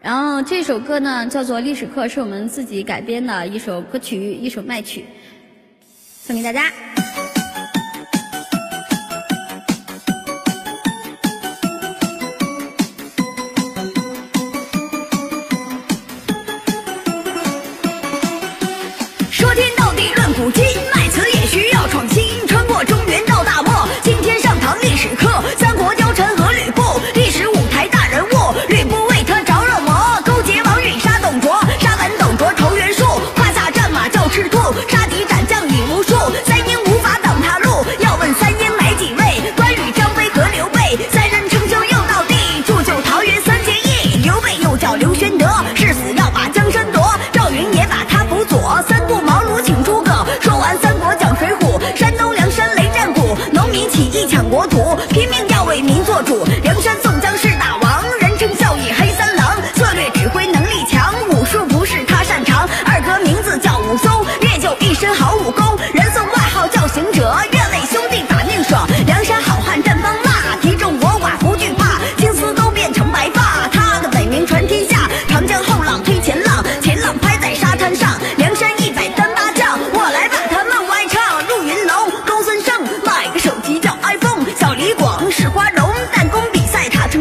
然后这首歌呢叫做历史课是我们自己改编的一首歌曲一首麦曲。送给大家。说天道地论古今国土，拼命要为民做主。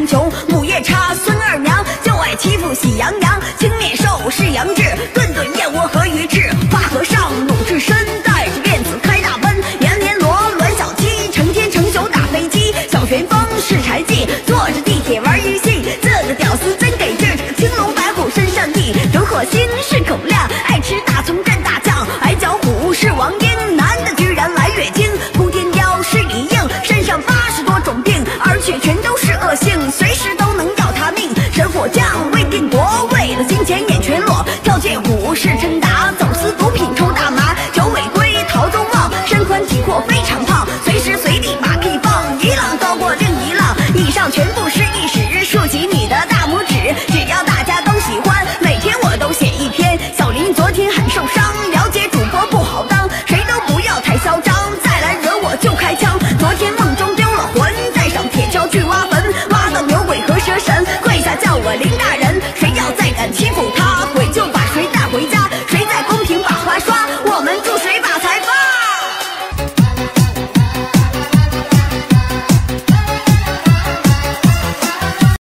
穷，母夜叉，孙二娘就爱欺负喜羊羊。青面兽是杨志，顿顿燕窝和鱼翅。花和尚鲁智深带着辫子开大奔，阎连罗栾小七成天成宿打飞机，小旋风是柴进坐着地铁玩游戏，这个屌丝真给劲。青龙白虎身上地，刘火星是口亮。胖随时随地把屁放。一浪高过另一浪以上全部是历史竖起你的大拇指。只要大家都喜欢每天我都写一篇。小林昨天很受伤了解主播不好当谁都不要太嚣张再来惹我就开枪。